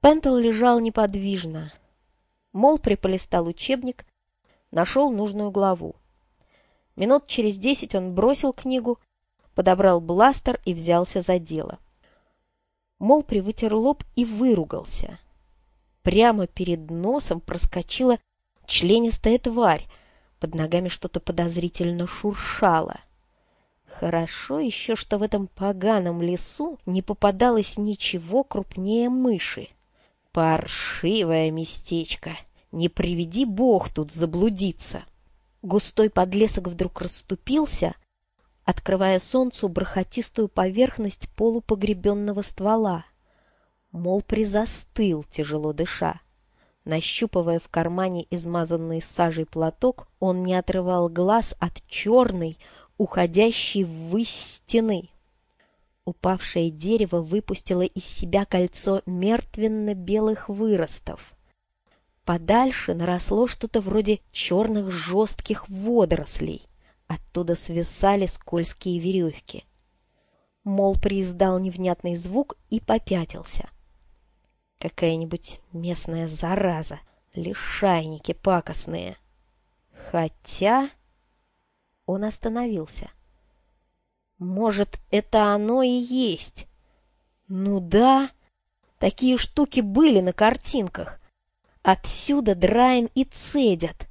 Пентл лежал неподвижно. Молпри полистал учебник, нашел нужную главу. Минут через десять он бросил книгу, подобрал бластер и взялся за дело. Молпри вытер лоб и выругался. Прямо перед носом проскочила членистая тварь, под ногами что-то подозрительно шуршало. Хорошо еще, что в этом поганом лесу не попадалось ничего крупнее мыши. Паршивое местечко. Не приведи бог тут заблудиться. Густой подлесок вдруг расступился, открывая солнцу бархатистую поверхность полупогребенного ствола. Мол, призастыл, тяжело дыша. Нащупывая в кармане измазанный сажей платок, он не отрывал глаз от черной, уходящей ввысь стены. Упавшее дерево выпустило из себя кольцо мертвенно-белых выростов. Подальше наросло что-то вроде черных жестких водорослей. Оттуда свисали скользкие веревки. Мол прииздал невнятный звук и попятился. Какая-нибудь местная зараза, лишайники пакостные. Хотя... Он остановился. Может, это оно и есть? Ну да, такие штуки были на картинках. Отсюда Драйн и цедят.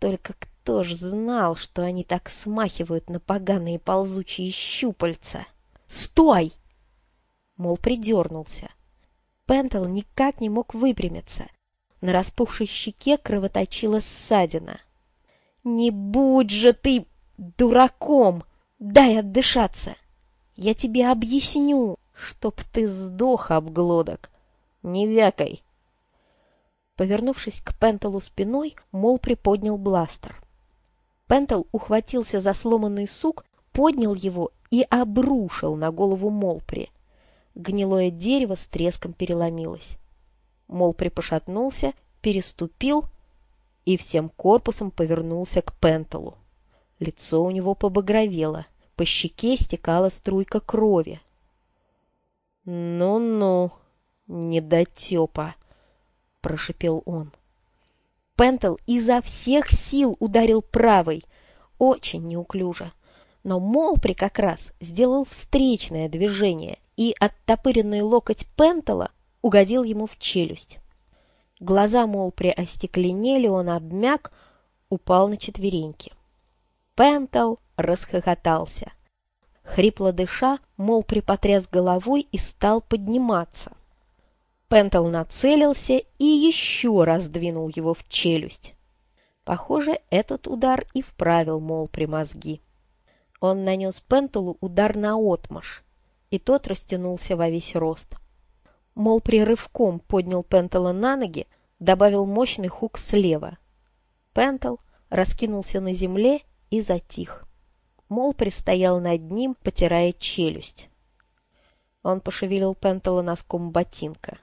Только кто ж знал, что они так смахивают на поганые ползучие щупальца? «Стой!» Мол, придернулся. Пентл никак не мог выпрямиться. На распухшей щеке кровоточила ссадина. «Не будь же ты дураком! Дай отдышаться! Я тебе объясню, чтоб ты сдох, обглодок! Не вякай!» Повернувшись к Пентелу спиной, Мол приподнял бластер. Пентел ухватился за сломанный сук, поднял его и обрушил на голову Молпри. Гнилое дерево с треском переломилось. Молпри пошатнулся, переступил и всем корпусом повернулся к Пентелу. Лицо у него побагровело, по щеке стекала струйка крови. «Ну-ну, недотепа!» — прошипел он. Пентел изо всех сил ударил правой, очень неуклюже. Но Молпри как раз сделал встречное движение, и оттопыренный локоть Пентела угодил ему в челюсть. Глаза Молпри остекленели, он обмяк, упал на четвереньки. Пентел расхохотался. Хрипло дыша, Молпри потряс головой и стал подниматься. Пентел нацелился и еще раз двинул его в челюсть. Похоже, этот удар и вправил Молпри мозги. Он нанес Пентелу удар на отмаш, и тот растянулся во весь рост. Молпри рывком поднял Пентела на ноги, добавил мощный хук слева. Пентел раскинулся на земле и затих. Мол пристоял над ним, потирая челюсть. Он пошевелил Пентела носком ботинка.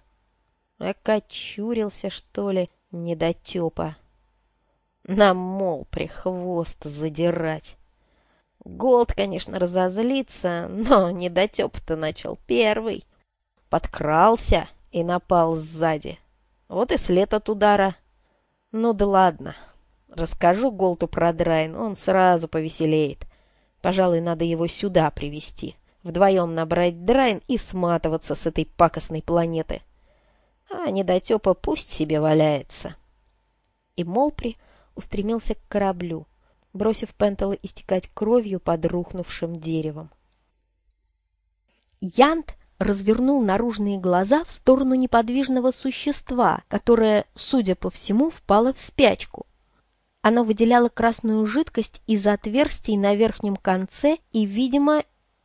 Окочурился, что ли, недотепа. Нам, мол, прихвост задирать. Голт, конечно, разозлится, но недотеп-то начал первый. Подкрался и напал сзади. Вот и след от удара. Ну да ладно. Расскажу Голту про Драйн, он сразу повеселеет. Пожалуй, надо его сюда привести. Вдвоем набрать Драйн и сматываться с этой пакостной планеты. А недотепа пусть себе валяется. И Молпри устремился к кораблю, бросив Пентела истекать кровью под рухнувшим деревом. Янт развернул наружные глаза в сторону неподвижного существа, которое, судя по всему, впало в спячку. Оно выделяло красную жидкость из отверстий на верхнем конце и, видимо,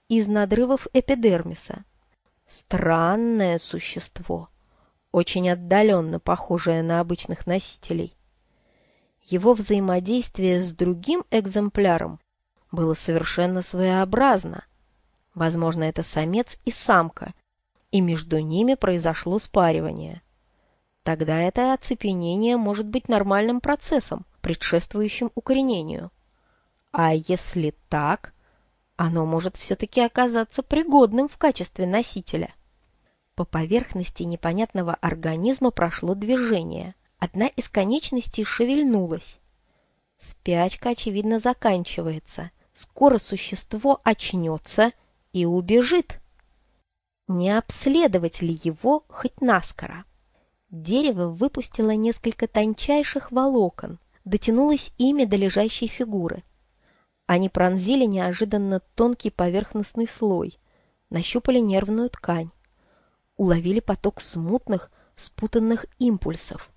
из надрывов эпидермиса. Странное существо, очень отдаленно похожее на обычных носителей. Его взаимодействие с другим экземпляром было совершенно своеобразно. Возможно, это самец и самка, и между ними произошло спаривание. Тогда это оцепенение может быть нормальным процессом, предшествующим укоренению. А если так, оно может все-таки оказаться пригодным в качестве носителя. По поверхности непонятного организма прошло движение. Одна из конечностей шевельнулась. Спячка, очевидно, заканчивается. Скоро существо очнется и убежит. Не обследовать ли его хоть наскоро? Дерево выпустило несколько тончайших волокон, дотянулось ими до лежащей фигуры. Они пронзили неожиданно тонкий поверхностный слой, нащупали нервную ткань, уловили поток смутных, спутанных импульсов.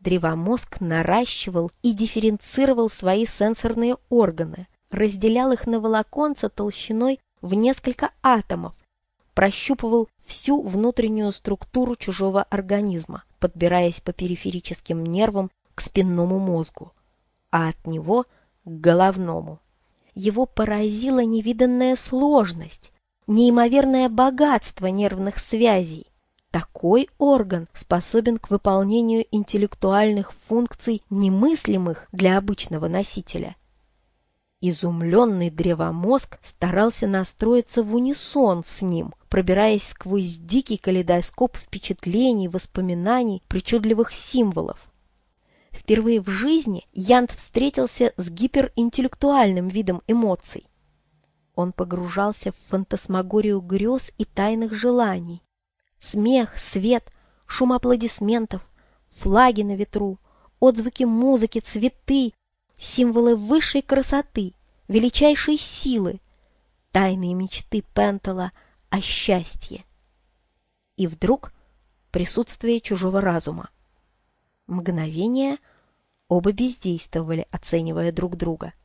Древомозг наращивал и дифференцировал свои сенсорные органы, разделял их на волоконца толщиной в несколько атомов, прощупывал всю внутреннюю структуру чужого организма, подбираясь по периферическим нервам к спинному мозгу, а от него к головному. Его поразила невиданная сложность, неимоверное богатство нервных связей. Такой орган способен к выполнению интеллектуальных функций, немыслимых для обычного носителя. Изумленный древомозг старался настроиться в унисон с ним, пробираясь сквозь дикий калейдоскоп впечатлений, воспоминаний, причудливых символов. Впервые в жизни Янт встретился с гиперинтеллектуальным видом эмоций. Он погружался в фантасмагорию грез и тайных желаний. Смех, свет, шум аплодисментов, флаги на ветру, отзвуки музыки, цветы, символы высшей красоты, величайшей силы, тайные мечты Пентела о счастье. И вдруг присутствие чужого разума. Мгновение оба бездействовали, оценивая друг друга –